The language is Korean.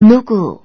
누구?